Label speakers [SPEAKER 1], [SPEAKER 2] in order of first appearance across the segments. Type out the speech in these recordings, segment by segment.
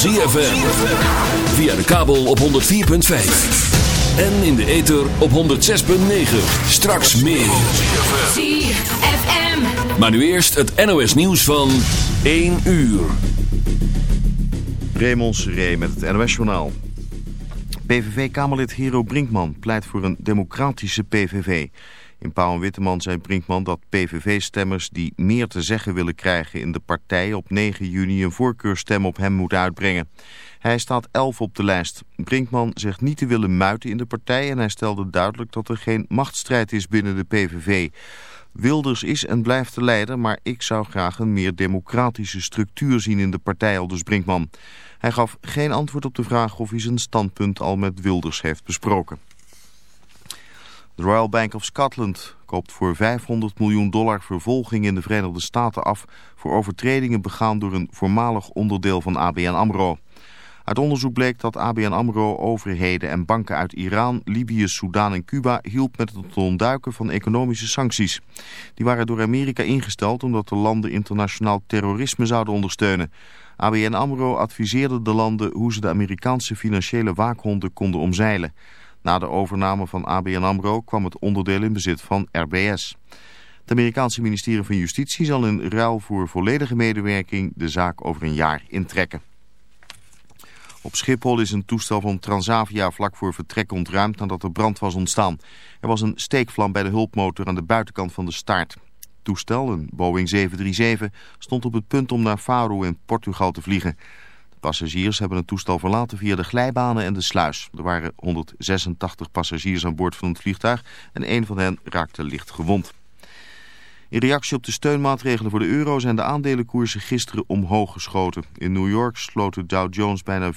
[SPEAKER 1] ZFM. Via de kabel op 104.5. En in de ether op 106.9. Straks meer.
[SPEAKER 2] ZFM.
[SPEAKER 1] Maar nu eerst het NOS nieuws van 1 uur.
[SPEAKER 3] Raymond Seré met het NOS-journaal. PVV-kamerlid Hero Brinkman pleit voor een democratische PVV. In Pauw en Witteman zei Brinkman dat PVV-stemmers die meer te zeggen willen krijgen in de partij op 9 juni een voorkeurstem op hem moeten uitbrengen. Hij staat 11 op de lijst. Brinkman zegt niet te willen muiten in de partij en hij stelde duidelijk dat er geen machtsstrijd is binnen de PVV. Wilders is en blijft de leider, maar ik zou graag een meer democratische structuur zien in de partij, aldus Brinkman. Hij gaf geen antwoord op de vraag of hij zijn standpunt al met Wilders heeft besproken. De Royal Bank of Scotland koopt voor 500 miljoen dollar vervolging in de Verenigde Staten af voor overtredingen begaan door een voormalig onderdeel van ABN AMRO. Uit onderzoek bleek dat ABN AMRO overheden en banken uit Iran, Libië, Soudaan en Cuba hielp met het ontduiken van economische sancties. Die waren door Amerika ingesteld omdat de landen internationaal terrorisme zouden ondersteunen. ABN AMRO adviseerde de landen hoe ze de Amerikaanse financiële waakhonden konden omzeilen. Na de overname van ABN AMRO kwam het onderdeel in bezit van RBS. Het Amerikaanse ministerie van Justitie zal in ruil voor volledige medewerking de zaak over een jaar intrekken. Op Schiphol is een toestel van Transavia vlak voor vertrek ontruimd nadat er brand was ontstaan. Er was een steekvlam bij de hulpmotor aan de buitenkant van de staart. Het toestel, een Boeing 737, stond op het punt om naar Faro in Portugal te vliegen. Passagiers hebben het toestel verlaten via de glijbanen en de sluis. Er waren 186 passagiers aan boord van het vliegtuig en een van hen raakte licht gewond. In reactie op de steunmaatregelen voor de euro zijn de aandelenkoersen gisteren omhoog geschoten. In New York sloot de Dow Jones bijna 4%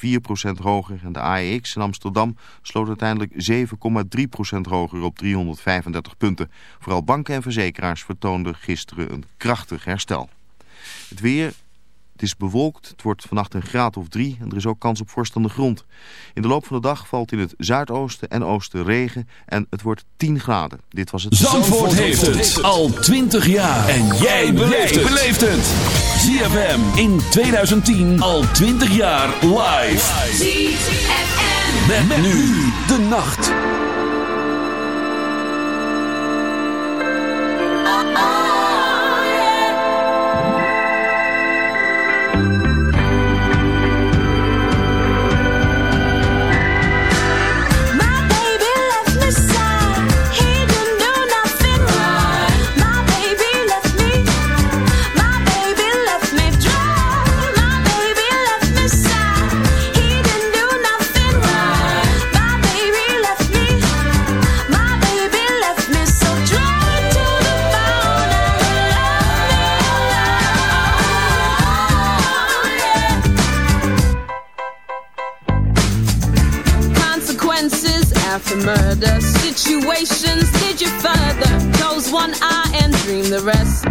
[SPEAKER 3] hoger en de AEX in Amsterdam sloot uiteindelijk 7,3% hoger op 335 punten. Vooral banken en verzekeraars vertoonden gisteren een krachtig herstel. Het weer, is bewolkt, het wordt vannacht een graad of drie en er is ook kans op vorst aan de grond. In de loop van de dag valt in het zuidoosten en oosten regen en het wordt 10 graden. Dit was het...
[SPEAKER 1] Zandvoort heeft het al 20 jaar. En jij beleeft het. ZFM in 2010 al 20 jaar live.
[SPEAKER 2] ZFM.
[SPEAKER 1] Met, met nu de nacht.
[SPEAKER 4] Rest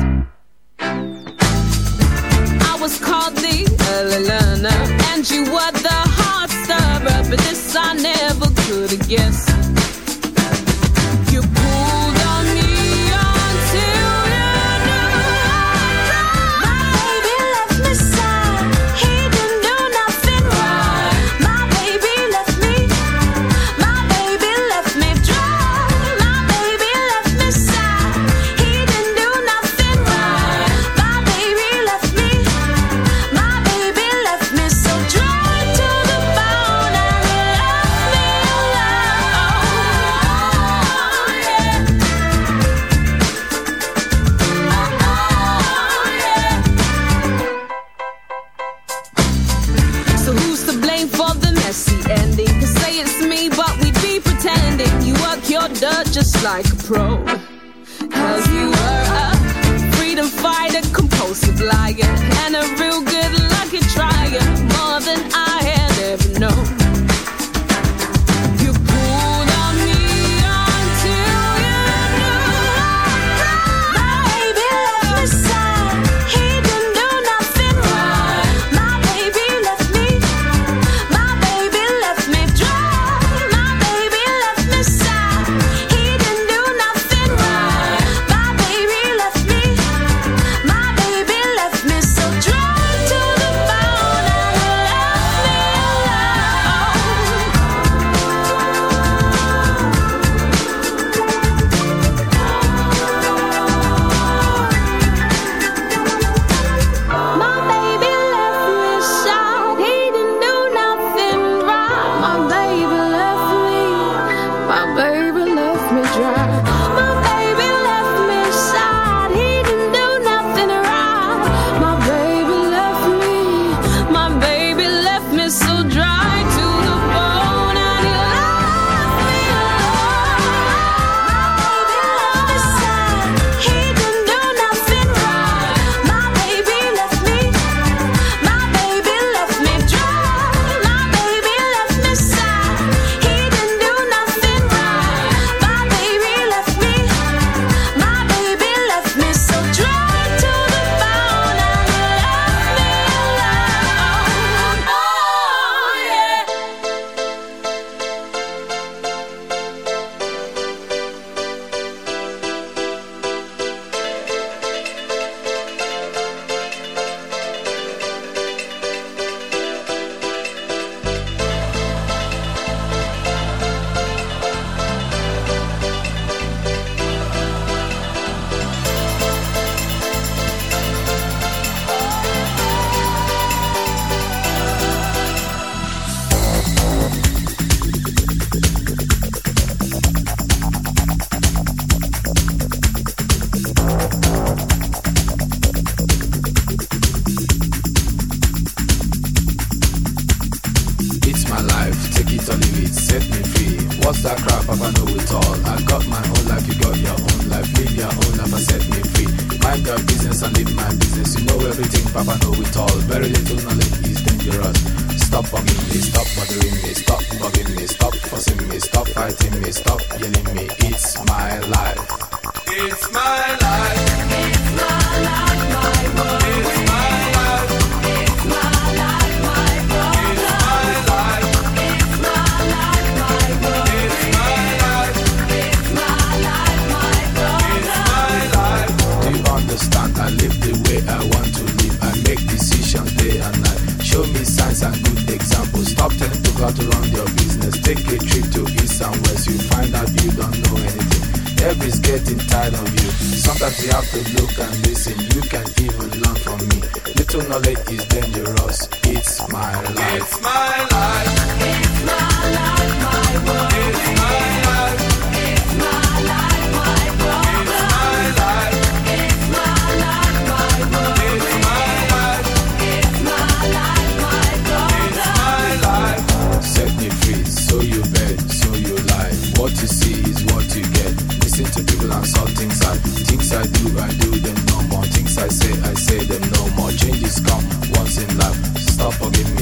[SPEAKER 5] defender just like a
[SPEAKER 4] pro. Cause you were a freedom fighter, compulsive liar.
[SPEAKER 6] What you see is what you get. Listen to people and saw things I things I do, I do them no more. Things I say, I say them no more. Changes come once in life. Stop forgiving me.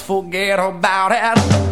[SPEAKER 7] forget about it.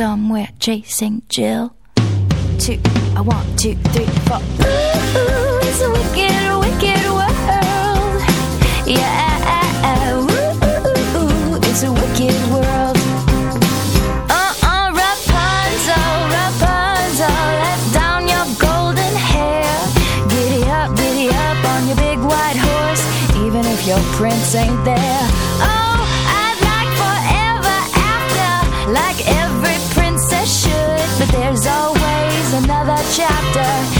[SPEAKER 4] somewhere chasing Jill two, a one, two, three, four. Ooh, it's a wicked, wicked world. Yeah, chapter,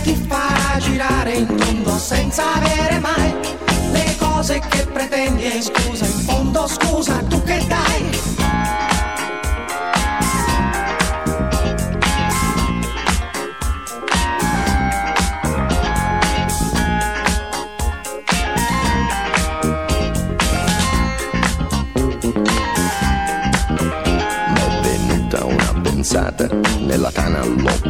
[SPEAKER 8] Lei ti farà girare in tondo senza avere mai le cose che pretendi e scusa, in fondo scusa, tu che dai?
[SPEAKER 9] m'è venuta una pensata, nella tana portata,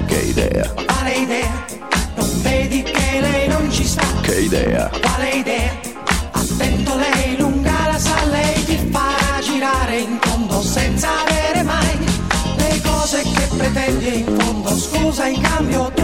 [SPEAKER 10] en cambio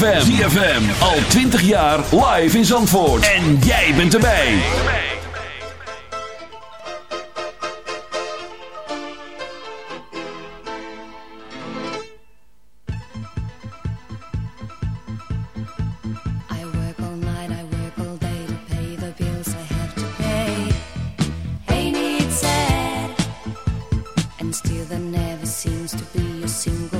[SPEAKER 1] ZFM. ZFM. Al 20 jaar live in Zandvoort. En jij bent erbij.
[SPEAKER 2] Still there never seems to be a single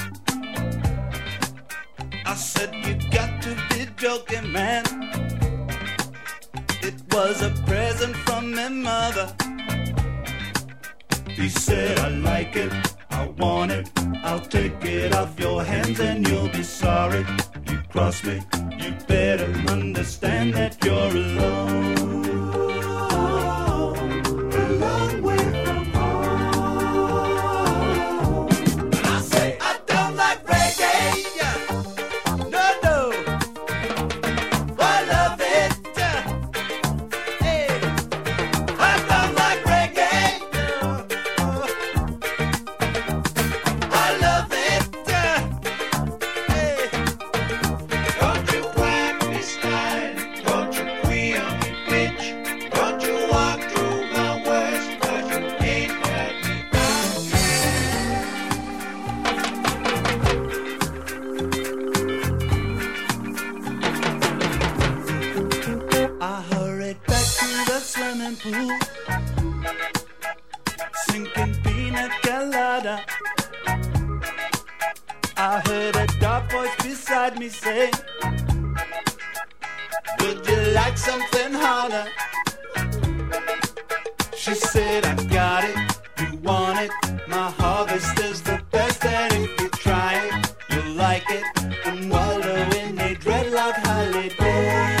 [SPEAKER 11] like holiday.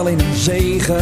[SPEAKER 10] alleen een zegen.